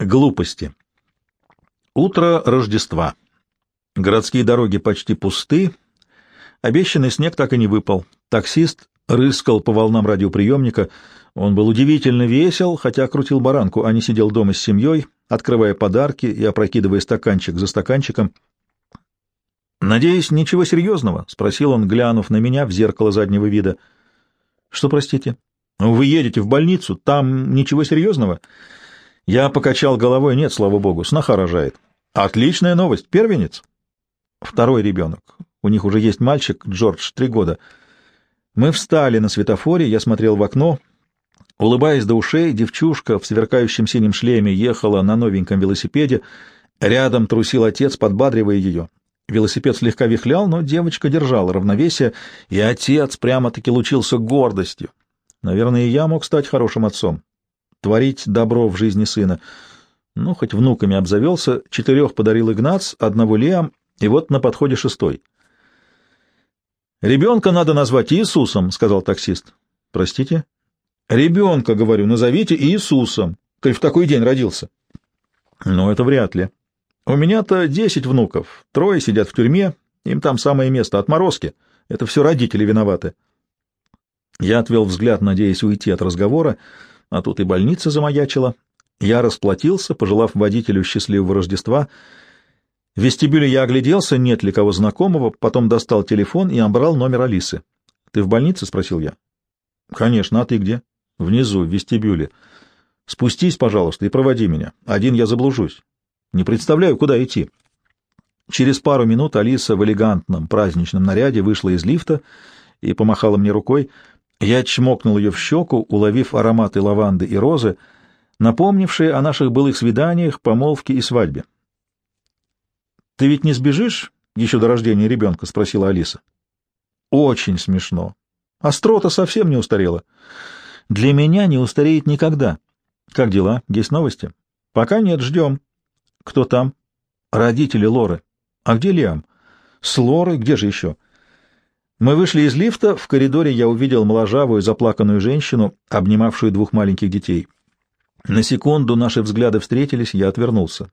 Глупости. Утро Рождества. Городские дороги почти пусты. Обещанный снег так и не выпал. Таксист рыскал по волнам радиоприемника. Он был удивительно весел, хотя крутил баранку, а не сидел дома с семьей, открывая подарки и опрокидывая стаканчик за стаканчиком. «Надеюсь, ничего серьезного?» — спросил он, глянув на меня в зеркало заднего вида. «Что, простите?» «Вы едете в больницу, там ничего серьезного?» Я покачал головой. Нет, слава богу, сноха рожает. Отличная новость. Первенец. Второй ребенок. У них уже есть мальчик, Джордж, три года. Мы встали на светофоре, я смотрел в окно. Улыбаясь до ушей, девчушка в сверкающем синем шлеме ехала на новеньком велосипеде. Рядом трусил отец, подбадривая ее. Велосипед слегка вихлял, но девочка держала равновесие, и отец прямо-таки лучился гордостью. Наверное, и я мог стать хорошим отцом творить добро в жизни сына. Ну, хоть внуками обзавелся, четырех подарил Игнац, одного Лиам, и вот на подходе шестой. «Ребенка надо назвать Иисусом», — сказал таксист. «Простите?» «Ребенка, говорю, назовите Иисусом, коль в такой день родился». «Ну, это вряд ли. У меня-то десять внуков, трое сидят в тюрьме, им там самое место, отморозки. Это все родители виноваты». Я отвел взгляд, надеясь уйти от разговора, — а тут и больница замаячила. Я расплатился, пожелав водителю счастливого Рождества. В вестибюле я огляделся, нет ли кого знакомого, потом достал телефон и набрал номер Алисы. — Ты в больнице? — спросил я. — Конечно, а ты где? — Внизу, в вестибюле. — Спустись, пожалуйста, и проводи меня. Один я заблужусь. Не представляю, куда идти. Через пару минут Алиса в элегантном праздничном наряде вышла из лифта и помахала мне рукой — я чмокнул ее в щеку, уловив ароматы лаванды и розы, напомнившие о наших былых свиданиях, помолвке и свадьбе. «Ты ведь не сбежишь еще до рождения ребенка?» — спросила Алиса. «Очень смешно. Острота совсем не устарела. Для меня не устареет никогда. Как дела? Есть новости?» «Пока нет, ждем». «Кто там?» «Родители Лоры». «А где Лиам?» «С Лорой? Где же еще?» Мы вышли из лифта, в коридоре я увидел моложавую, заплаканную женщину, обнимавшую двух маленьких детей. На секунду наши взгляды встретились, я отвернулся.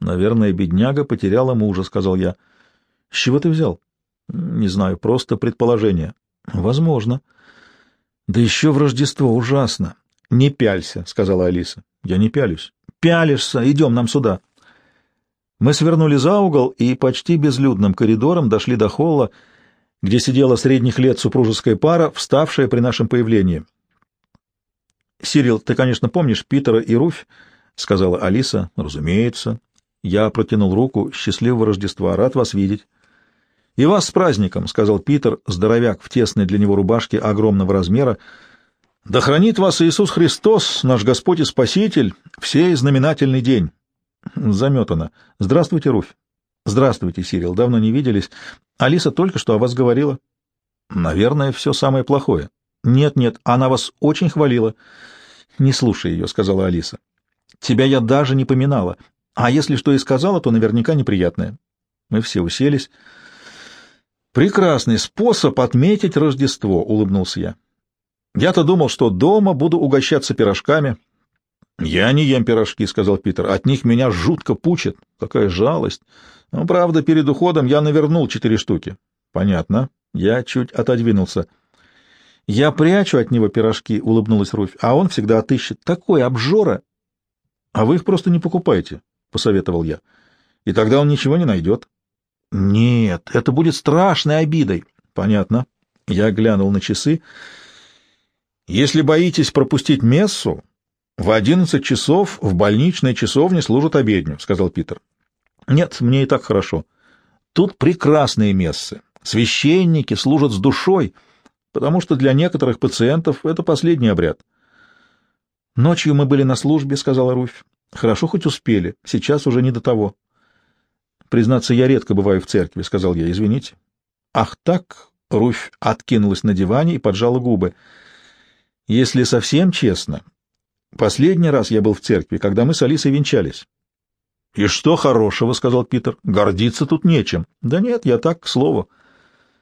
«Наверное, бедняга потеряла мужа», — сказал я. «С чего ты взял?» «Не знаю, просто предположение». «Возможно». «Да еще в Рождество ужасно». «Не пялься», — сказала Алиса. «Я не пялюсь». «Пялишься, идем нам сюда». Мы свернули за угол и почти безлюдным коридором дошли до холла, — где сидела средних лет супружеская пара, вставшая при нашем появлении. «Сирил, ты, конечно, помнишь Питера и Руфь?» — сказала Алиса. «Разумеется». Я протянул руку. «Счастливого Рождества! Рад вас видеть!» «И вас с праздником!» — сказал Питер, здоровяк в тесной для него рубашке огромного размера. «Да хранит вас Иисус Христос, наш Господь и Спаситель, в сей знаменательный день!» Заметано. «Здравствуйте, Руфь!» Здравствуйте, Сирил, давно не виделись. Алиса только что о вас говорила. Наверное, все самое плохое. Нет, нет, она вас очень хвалила. Не слушай ее, сказала Алиса. Тебя я даже не поминала. А если что и сказала, то наверняка неприятное. Мы все уселись. Прекрасный способ отметить Рождество, улыбнулся я. Я-то думал, что дома буду угощаться пирожками. Я не ем пирожки, сказал Питер. От них меня жутко пучит. Какая жалость. Ну, правда, перед уходом я навернул четыре штуки. Понятно. Я чуть отодвинулся. Я прячу от него пирожки, улыбнулась Руфь, а он всегда отыщет. Такой обжора. А вы их просто не покупайте, посоветовал я. И тогда он ничего не найдет. Нет, это будет страшной обидой. Понятно. Я глянул на часы. Если боитесь пропустить мессу, в одиннадцать часов в больничной часовне служат обедню, сказал Питер. Нет, мне и так хорошо. Тут прекрасные мессы. Священники служат с душой, потому что для некоторых пациентов это последний обряд. Ночью мы были на службе, сказала Руфь. Хорошо хоть успели. Сейчас уже не до того. Признаться, я редко бываю в церкви, сказал я. Извините. Ах так, Руфь откинулась на диване и поджала губы. Если совсем честно, последний раз я был в церкви, когда мы с Алисой венчались. — И что хорошего, — сказал Питер, — гордиться тут нечем. — Да нет, я так, к слову.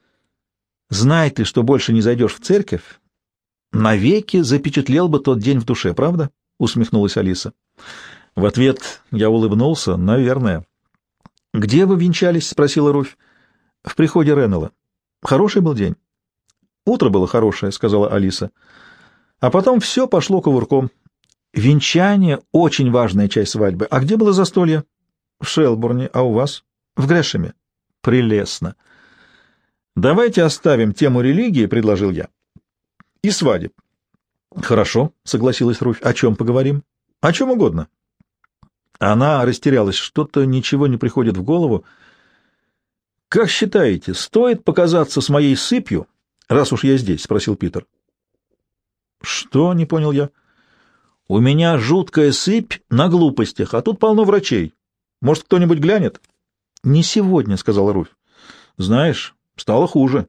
— Знай ты, что больше не зайдешь в церковь, навеки запечатлел бы тот день в душе, правда? — усмехнулась Алиса. В ответ я улыбнулся, наверное. «Где вы венчались?» — спросила Руфь. «В приходе Реннелла. Хороший был день?» «Утро было хорошее», — сказала Алиса. «А потом все пошло кувырком. Венчание — очень важная часть свадьбы. А где было застолье?» «В Шелбурне. А у вас?» «В Грэшеме». «Прелестно». «Давайте оставим тему религии», — предложил я. «И свадеб». «Хорошо», — согласилась Руфь. «О чем поговорим?» «О чем угодно». Она растерялась. Что-то ничего не приходит в голову. «Как считаете, стоит показаться с моей сыпью, раз уж я здесь?» — спросил Питер. «Что?» — не понял я. «У меня жуткая сыпь на глупостях, а тут полно врачей. Может, кто-нибудь глянет?» «Не сегодня», — сказала Руфь. «Знаешь, стало хуже».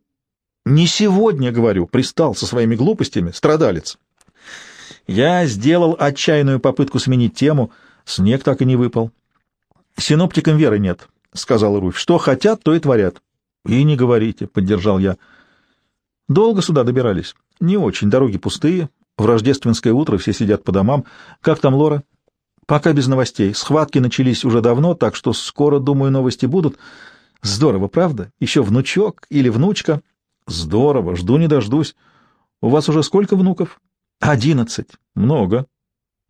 «Не сегодня, — говорю, — пристал со своими глупостями, страдалец». Я сделал отчаянную попытку сменить тему — Снег так и не выпал. Синоптикам веры нет, — сказал Руфь. Что хотят, то и творят. И не говорите, — поддержал я. Долго сюда добирались? Не очень. Дороги пустые. В рождественское утро все сидят по домам. Как там Лора? Пока без новостей. Схватки начались уже давно, так что скоро, думаю, новости будут. Здорово, правда? Еще внучок или внучка? Здорово. Жду не дождусь. У вас уже сколько внуков? Одиннадцать. Много.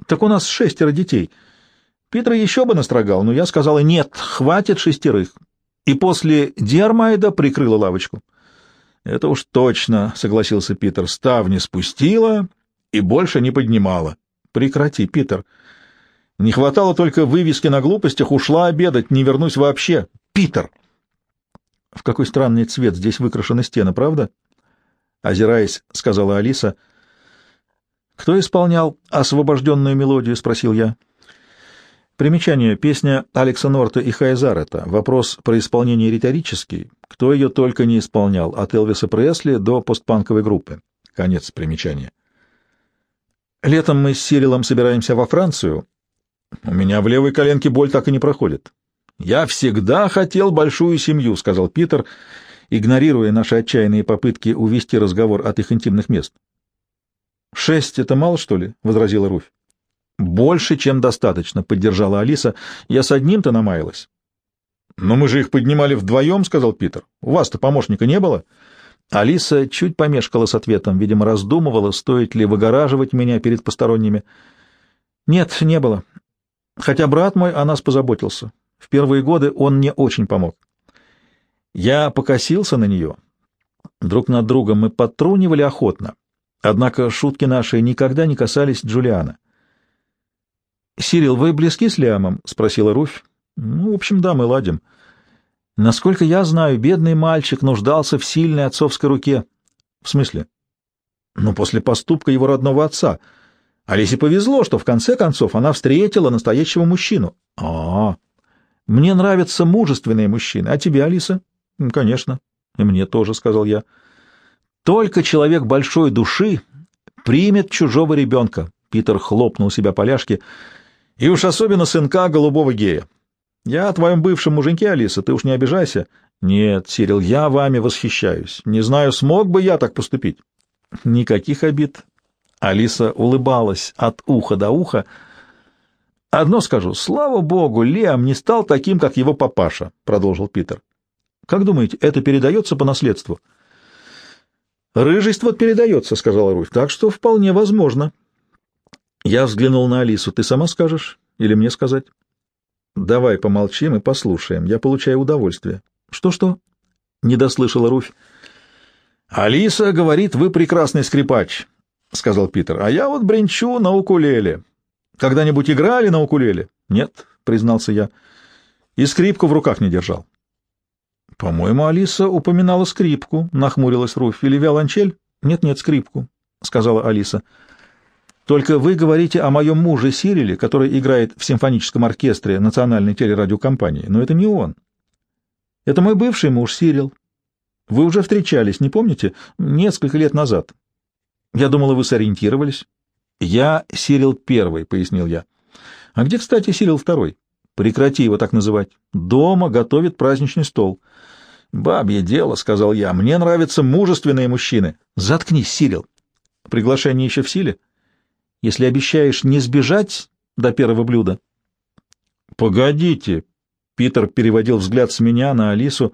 Так у нас шестеро детей. — Питер еще бы настрогал, но я сказала «нет, хватит шестерых». И после Диармайда прикрыла лавочку. «Это уж точно», — согласился Питер, — «ставни спустила и больше не поднимала». «Прекрати, Питер. Не хватало только вывески на глупостях, ушла обедать, не вернусь вообще. Питер!» «В какой странный цвет здесь выкрашены стены, правда?» Озираясь, сказала Алиса. «Кто исполнял освобожденную мелодию?» — спросил я. Примечание. Песня Алекса Норта и Хайзарета. Вопрос про исполнение риторический. Кто ее только не исполнял, от Элвиса Пресли до постпанковой группы. Конец примечания. Летом мы с Сирилом собираемся во Францию. У меня в левой коленке боль так и не проходит. Я всегда хотел большую семью, сказал Питер, игнорируя наши отчаянные попытки увести разговор от их интимных мест. Шесть — это мало, что ли? — возразила Руфь. «Больше, чем достаточно», — поддержала Алиса. «Я с одним-то намаялась». «Но мы же их поднимали вдвоем», — сказал Питер. «У вас-то помощника не было?» Алиса чуть помешкала с ответом, видимо, раздумывала, стоит ли выгораживать меня перед посторонними. «Нет, не было. Хотя брат мой о нас позаботился. В первые годы он мне очень помог. Я покосился на нее. Друг над другом мы подтрунивали охотно. Однако шутки наши никогда не касались Джулиана. — Сирил, вы близки с Лиамом? — спросила Руфь. — Ну, в общем, да, мы ладим. — Насколько я знаю, бедный мальчик нуждался в сильной отцовской руке. — В смысле? — Ну, после поступка его родного отца. Алисе повезло, что в конце концов она встретила настоящего мужчину. — А, мне нравятся мужественные мужчины. А тебе, Алиса? — Конечно. — И мне тоже, — сказал я. — Только человек большой души примет чужого ребенка. Питер хлопнул себя по ляжке — и уж особенно сынка голубого гея. Я о твоем бывшем муженьке, Алиса, ты уж не обижайся. Нет, Сирил, я вами восхищаюсь. Не знаю, смог бы я так поступить. Никаких обид. Алиса улыбалась от уха до уха. Одно скажу, слава богу, Лиам не стал таким, как его папаша, продолжил Питер. Как думаете, это передается по наследству? Рыжесть вот передается, сказала Руфь, так что вполне возможно. Я взглянул на Алису. Ты сама скажешь? Или мне сказать? Давай помолчим и послушаем. Я получаю удовольствие. Что-что? Не дослышала Руфь. Алиса говорит, вы прекрасный скрипач, сказал Питер. А я вот бренчу на укулеле. Когда-нибудь играли на укулеле? Нет, признался я. И скрипку в руках не держал. По-моему, Алиса упоминала скрипку, нахмурилась Руфь. Или виолончель? Нет-нет, скрипку, сказала Алиса. Только вы говорите о моем муже Сириле, который играет в симфоническом оркестре национальной телерадиокомпании, но это не он. Это мой бывший муж Сирил. Вы уже встречались, не помните? Несколько лет назад. Я думала, вы сориентировались. Я Сирил первый, пояснил я. А где, кстати, Сирил второй? Прекрати его так называть. Дома готовит праздничный стол. Бабье дело, сказал я. Мне нравятся мужественные мужчины. Заткнись, Сирил. Приглашение еще в силе? Если обещаешь не сбежать до первого блюда, Погодите. Питер переводил взгляд с меня на Алису.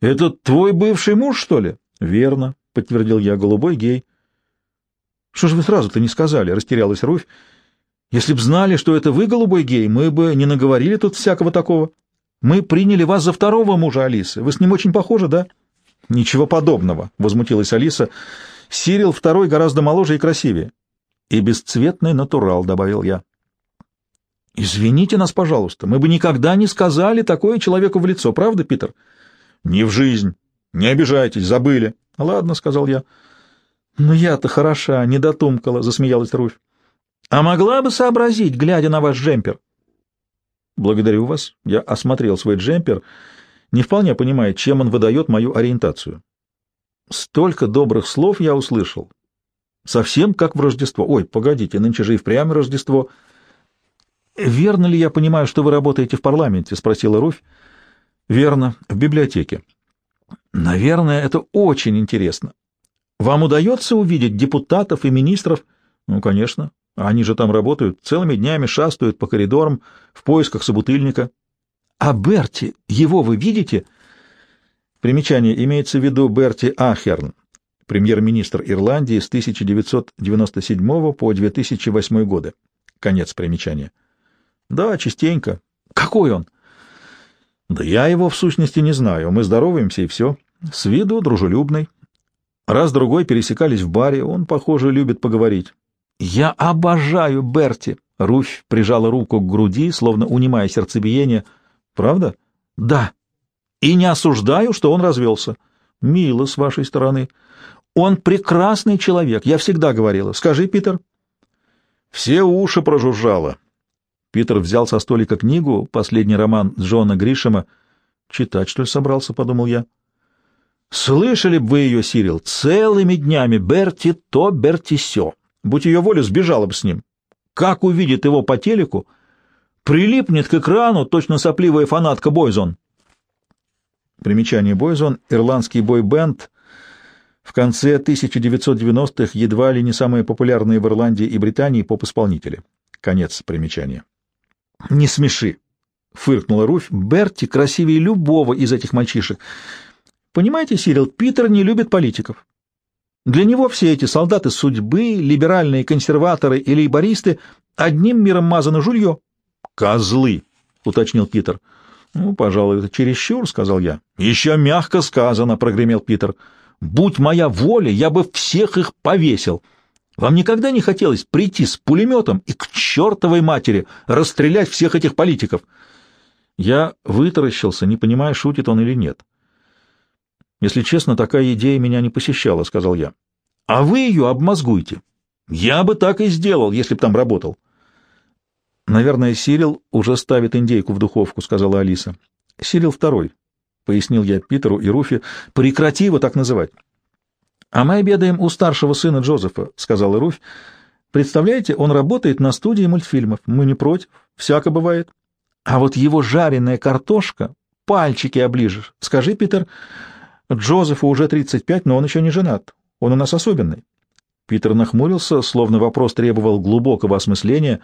Это твой бывший муж, что ли? Верно, подтвердил я, голубой гей. Что же вы сразу-то не сказали? Растерялась Руфь. Если б знали, что это вы, голубой гей, мы бы не наговорили тут всякого такого. Мы приняли вас за второго мужа Алисы. Вы с ним очень похожи, да? Ничего подобного, возмутилась Алиса. Сирил второй гораздо моложе и красивее. И бесцветный натурал, добавил я. Извините нас, пожалуйста, мы бы никогда не сказали такое человеку в лицо, правда, Питер? Не в жизнь. Не обижайтесь, забыли. Ладно, сказал я. Но я-то хороша, не дотумкала, засмеялась Руфь. А могла бы сообразить, глядя на ваш джемпер. Благодарю вас. Я осмотрел свой джемпер, не вполне понимая, чем он выдает мою ориентацию. Столько добрых слов я услышал. Совсем как в Рождество. Ой, погодите, нынче же и впрямь Рождество. Верно ли я понимаю, что вы работаете в парламенте? спросила Руфь. Верно, в библиотеке. Наверное, это очень интересно. Вам удается увидеть депутатов и министров? Ну, конечно. Они же там работают, целыми днями шастают по коридорам в поисках собутыльника. А Берти, его вы видите? Примечание имеется в виду Берти Ахерн, премьер-министр Ирландии с 1997 по 2008 годы. Конец примечания. Да, частенько. Какой он? Да я его в сущности не знаю. Мы здороваемся и все. С виду дружелюбный. Раз-другой пересекались в баре, он, похоже, любит поговорить. «Я обожаю Берти!» Руфь прижала руку к груди, словно унимая сердцебиение. «Правда?» «Да. И не осуждаю, что он развелся. Мило с вашей стороны. Он прекрасный человек, я всегда говорила. Скажи, Питер». Все уши прожужжало. Питер взял со столика книгу, последний роман Джона Гришема. «Читать, что ли, собрался?» — подумал я. «Слышали бы вы ее, Сирил, целыми днями Берти то, Берти сё». Будь ее воля, сбежала бы с ним. Как увидит его по телеку, прилипнет к экрану точно сопливая фанатка Бойзон. Примечание Бойзон — ирландский бой-бенд, в конце 1990-х едва ли не самые популярные в Ирландии и Британии поп-исполнители. Конец примечания. «Не смеши!» — фыркнула Руфь. «Берти красивее любого из этих мальчишек. Понимаете, Сирил, Питер не любит политиков. Для него все эти солдаты судьбы, либеральные консерваторы и лейбористы одним миром мазаны жулье. «Козлы!» — уточнил Питер. «Ну, пожалуй, это чересчур», — сказал я. «Еще мягко сказано», — прогремел Питер. «Будь моя воля, я бы всех их повесил. Вам никогда не хотелось прийти с пулеметом и к чертовой матери расстрелять всех этих политиков?» Я вытаращился, не понимая, шутит он или нет. Если честно, такая идея меня не посещала, — сказал я. — А вы ее обмозгуйте. Я бы так и сделал, если б там работал. — Наверное, Сирил уже ставит индейку в духовку, — сказала Алиса. — Сирил второй, — пояснил я Питеру и Руфи. — Прекрати его так называть. — А мы обедаем у старшего сына Джозефа, — сказала Руфь. — Представляете, он работает на студии мультфильмов. Мы не против, всяко бывает. А вот его жареная картошка, пальчики оближешь. Скажи, Питер, Джозефу уже 35, но он еще не женат. Он у нас особенный. Питер нахмурился, словно вопрос требовал глубокого осмысления,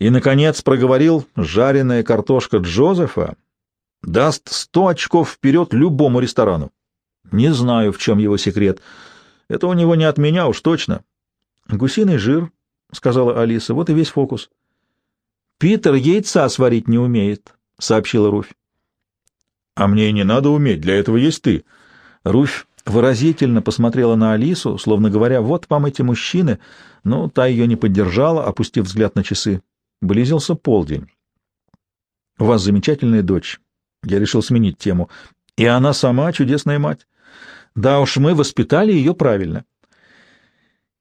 и, наконец, проговорил, жареная картошка Джозефа даст сто очков вперед любому ресторану. Не знаю, в чем его секрет. Это у него не от меня уж точно. Гусиный жир, — сказала Алиса, — вот и весь фокус. Питер яйца сварить не умеет, — сообщила Руфь. А мне и не надо уметь, для этого есть ты. Руфь выразительно посмотрела на Алису, словно говоря, вот вам эти мужчины, но та ее не поддержала, опустив взгляд на часы. Близился полдень. У вас замечательная дочь. Я решил сменить тему. И она сама чудесная мать. Да уж, мы воспитали ее правильно.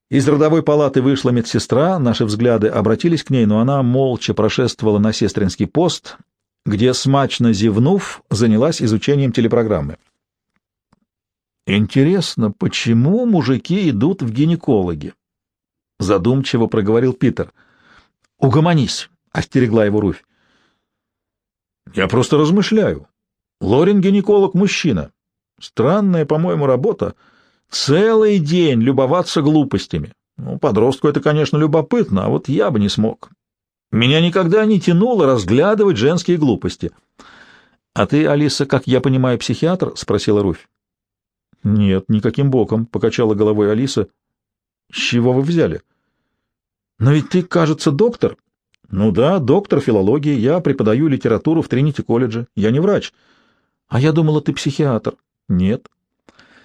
Из родовой палаты вышла медсестра, наши взгляды обратились к ней, но она молча прошествовала на сестринский пост, где, смачно зевнув, занялась изучением телепрограммы. «Интересно, почему мужики идут в гинекологи?» — задумчиво проговорил Питер. «Угомонись!» — остерегла его Руфь. «Я просто размышляю. Лорин — гинеколог-мужчина. Странная, по-моему, работа. Целый день любоваться глупостями. Ну, подростку это, конечно, любопытно, а вот я бы не смог. Меня никогда не тянуло разглядывать женские глупости. — А ты, Алиса, как я понимаю, психиатр? — спросила Руфь. — Нет, никаким боком, — покачала головой Алиса. — С чего вы взяли? — Но ведь ты, кажется, доктор. — Ну да, доктор филологии. Я преподаю литературу в Тринити-колледже. Я не врач. — А я думала, ты психиатр. — Нет.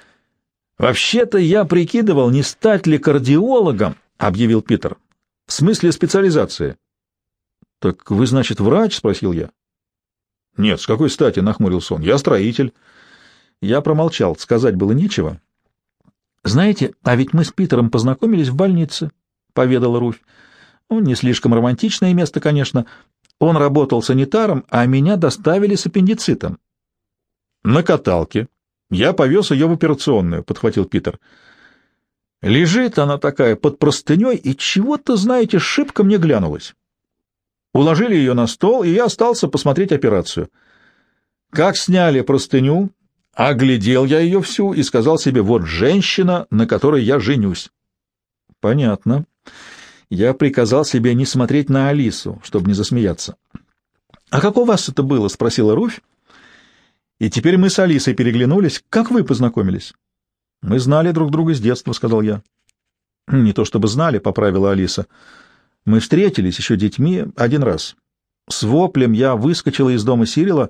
— Вообще-то я прикидывал, не стать ли кардиологом, — объявил Питер. — В смысле специализации. «Так вы, значит, врач?» — спросил я. «Нет, с какой стати?» — нахмурился он. «Я строитель». Я промолчал, сказать было нечего. «Знаете, а ведь мы с Питером познакомились в больнице», — поведала Руфь. Ну, не слишком романтичное место, конечно. Он работал санитаром, а меня доставили с аппендицитом. «На каталке. Я повез ее в операционную», — подхватил Питер. «Лежит она такая под простыней, и чего-то, знаете, шибко мне глянулась». Уложили ее на стол, и я остался посмотреть операцию. Как сняли простыню, оглядел я ее всю и сказал себе, вот женщина, на которой я женюсь. Понятно. Я приказал себе не смотреть на Алису, чтобы не засмеяться. «А как у вас это было?» — спросила Руфь. И теперь мы с Алисой переглянулись. «Как вы познакомились?» «Мы знали друг друга с детства», — сказал я. «Не то чтобы знали», — поправила Алиса. Мы встретились еще детьми один раз. С воплем я выскочила из дома Сирила.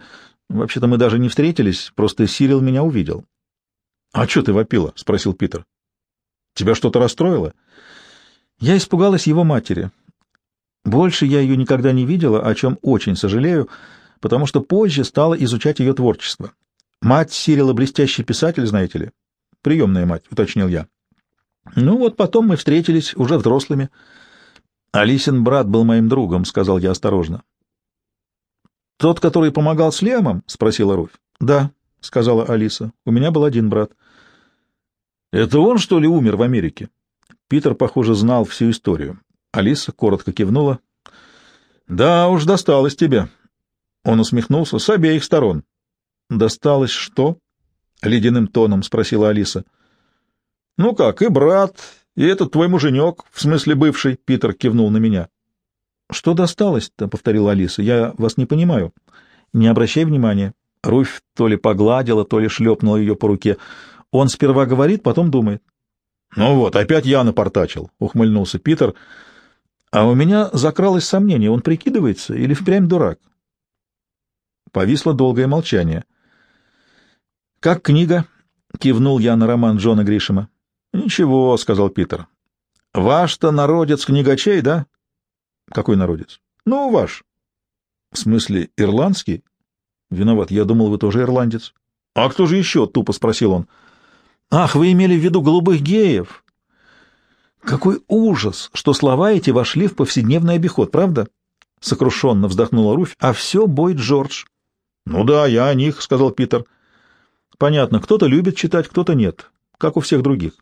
Вообще-то мы даже не встретились, просто Сирил меня увидел. — А что ты вопила? — спросил Питер. — Тебя что-то расстроило? Я испугалась его матери. Больше я ее никогда не видела, о чем очень сожалею, потому что позже стала изучать ее творчество. Мать Сирила блестящий писатель, знаете ли? Приемная мать, уточнил я. Ну вот потом мы встретились уже взрослыми. — Алисин брат был моим другом, — сказал я осторожно. — Тот, который помогал с Лемом? — спросила Руфь. — Да, — сказала Алиса. — У меня был один брат. — Это он, что ли, умер в Америке? Питер, похоже, знал всю историю. Алиса коротко кивнула. — Да уж, досталось тебе. Он усмехнулся. — С обеих сторон. — Досталось что? — ледяным тоном спросила Алиса. — Ну как, и брат, и этот твой муженек, в смысле бывший, — Питер кивнул на меня. — Что досталось-то? — повторила Алиса. — Я вас не понимаю. — Не обращай внимания. Руфь то ли погладила, то ли шлепнула ее по руке. Он сперва говорит, потом думает. — Ну вот, опять я напортачил, — ухмыльнулся Питер. А у меня закралось сомнение, он прикидывается или впрямь дурак? Повисло долгое молчание. — Как книга? — кивнул я на роман Джона Гришема. Ничего, сказал Питер. Ваш-то народец книгачей, да? Какой народец? Ну, ваш. В смысле, ирландский? Виноват, я думал, вы тоже ирландец. А кто же еще? Тупо спросил он. Ах, вы имели в виду голубых геев? Какой ужас, что слова эти вошли в повседневный обиход, правда? Сокрушенно вздохнула Руфь. А все бой Джордж. Ну да, я о них, сказал Питер. Понятно, кто-то любит читать, кто-то нет, как у всех других.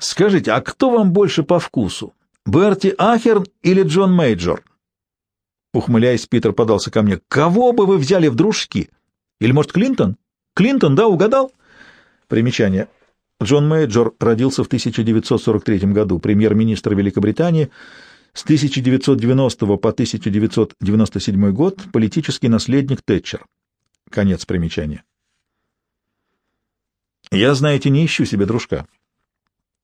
Скажите, а кто вам больше по вкусу? Берти Ахерн или Джон Мейджор? Ухмыляясь, Питер подался ко мне. Кого бы вы взяли в дружки? Или, может, Клинтон? Клинтон, да, угадал? Примечание. Джон Мейджор родился в 1943 году, премьер-министр Великобритании, с 1990 по 1997 год политический наследник Тэтчер. Конец примечания. Я, знаете, не ищу себе дружка.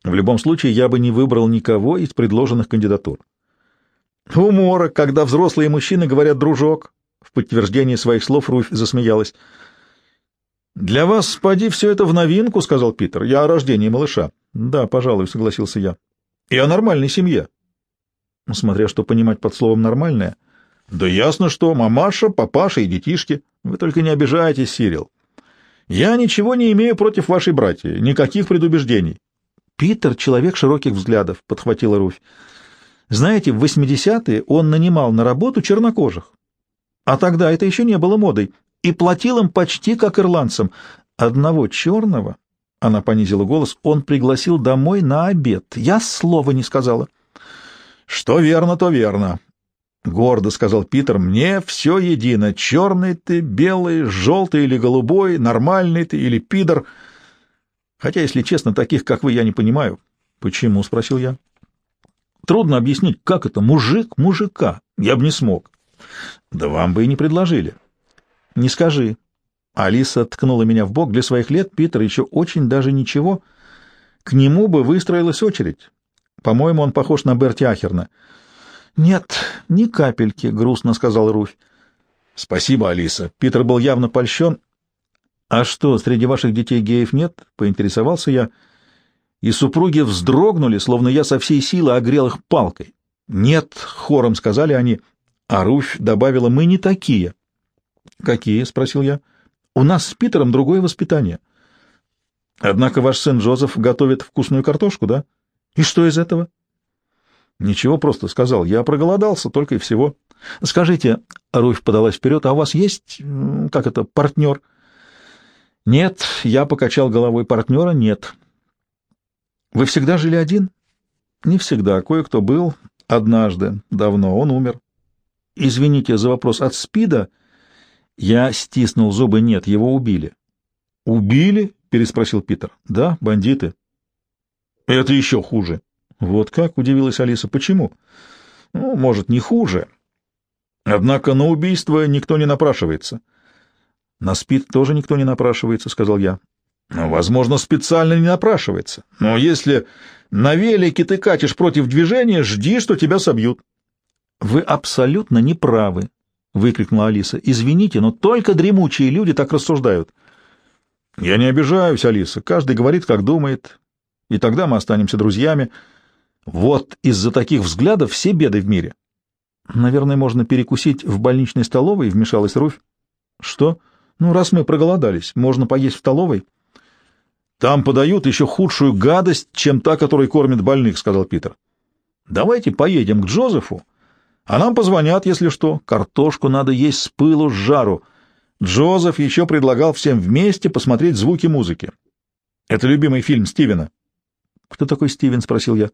В любом случае, я бы не выбрал никого из предложенных кандидатур. Умора, когда взрослые мужчины говорят «дружок», в подтверждение своих слов Руфь засмеялась. «Для вас, поди, все это в новинку», — сказал Питер. «Я о рождении малыша». «Да, пожалуй», — согласился я. «И о нормальной семье». Смотря что понимать под словом «нормальная». «Да ясно, что мамаша, папаша и детишки. Вы только не обижайтесь, Сирил. Я ничего не имею против вашей братьи, никаких предубеждений. Питер — человек широких взглядов, — подхватила Руфь. Знаете, в 80-е он нанимал на работу чернокожих. А тогда это еще не было модой. И платил им почти как ирландцам. Одного черного, — она понизила голос, — он пригласил домой на обед. Я слова не сказала. — Что верно, то верно, — гордо сказал Питер. — Мне все едино. Черный ты, белый, желтый или голубой, нормальный ты или пидор — Хотя, если честно, таких, как вы, я не понимаю. — Почему? — спросил я. Трудно объяснить, как это мужик мужика. Я бы не смог. Да вам бы и не предложили. Не скажи. Алиса ткнула меня в бок. Для своих лет Питер еще очень даже ничего. К нему бы выстроилась очередь. По-моему, он похож на Берти Ахерна. Нет, ни капельки, грустно сказал Руфь. Спасибо, Алиса. Питер был явно польщен. А что, среди ваших детей геев нет? Поинтересовался я. И супруги вздрогнули, словно я со всей силы огрел их палкой. Нет, хором сказали они. А Руфь добавила, мы не такие. Какие? спросил я. У нас с Питером другое воспитание. Однако ваш сын Джозеф готовит вкусную картошку, да? И что из этого? Ничего, просто сказал. Я проголодался, только и всего. Скажите, Руфь подалась вперед, а у вас есть, как это, партнер? Нет, я покачал головой. Партнера нет. Вы всегда жили один? Не всегда. Кое-кто был. Однажды. Давно. Он умер. Извините за вопрос. От СПИДа? Я стиснул зубы. Нет, его убили. Убили? Переспросил Питер. Да, бандиты. Это еще хуже. Вот как? Удивилась Алиса. Почему? Ну, может, не хуже. Однако на убийство никто не напрашивается. На СПИД тоже никто не напрашивается, сказал я. Возможно, специально не напрашивается. Но если на велике ты катишь против движения, жди, что тебя собьют. — Вы абсолютно не правы, — выкрикнула Алиса. — Извините, но только дремучие люди так рассуждают. — Я не обижаюсь, Алиса. Каждый говорит, как думает. И тогда мы останемся друзьями. Вот из-за таких взглядов все беды в мире. — Наверное, можно перекусить в больничной столовой, — вмешалась Руфь. — Что? Ну, раз мы проголодались, можно поесть в столовой. — там подают еще худшую гадость, чем та, которой кормят больных, — сказал Питер. — Давайте поедем к Джозефу, а нам позвонят, если что. Картошку надо есть с пылу, с жару. Джозеф еще предлагал всем вместе посмотреть звуки музыки. Это любимый фильм Стивена. — Кто такой Стивен? — спросил я.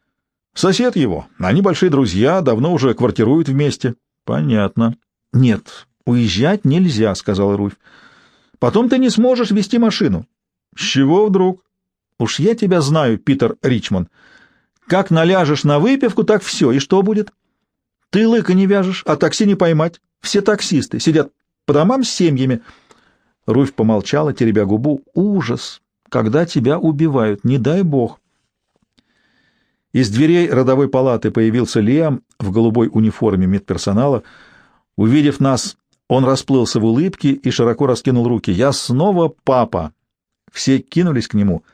— Сосед его. Они большие друзья, давно уже квартируют вместе. — Понятно. — Нет, уезжать нельзя, — сказала Руфь. — Потом ты не сможешь вести машину. — С чего вдруг? — Уж я тебя знаю, Питер Ричман. Как наляжешь на выпивку, так все. И что будет? Ты лыка не вяжешь, а такси не поймать. Все таксисты сидят по домам с семьями. Руфь помолчала, теребя губу. Ужас! Когда тебя убивают, не дай бог. Из дверей родовой палаты появился Лиам в голубой униформе медперсонала. Увидев нас, он расплылся в улыбке и широко раскинул руки. «Я снова папа!» Все кинулись к нему.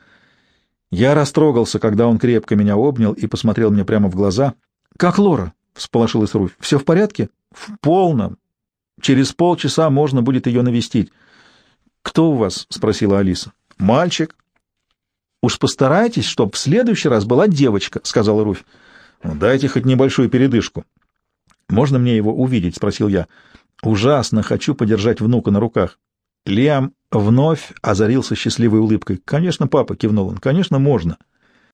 Я растрогался, когда он крепко меня обнял и посмотрел мне прямо в глаза. «Как Лора?» — всполошилась Руфь. «Все в порядке?» «В полном. Через полчаса можно будет ее навестить». «Кто у вас?» — спросила Алиса. «Мальчик». «Уж постарайтесь, чтоб в следующий раз была девочка», — сказала Руфь. «Ну, «Дайте хоть небольшую передышку». «Можно мне его увидеть?» — спросил я. «Ужасно хочу подержать внука на руках». Лиам вновь озарился счастливой улыбкой. «Конечно, папа», — кивнул он, — «конечно, можно».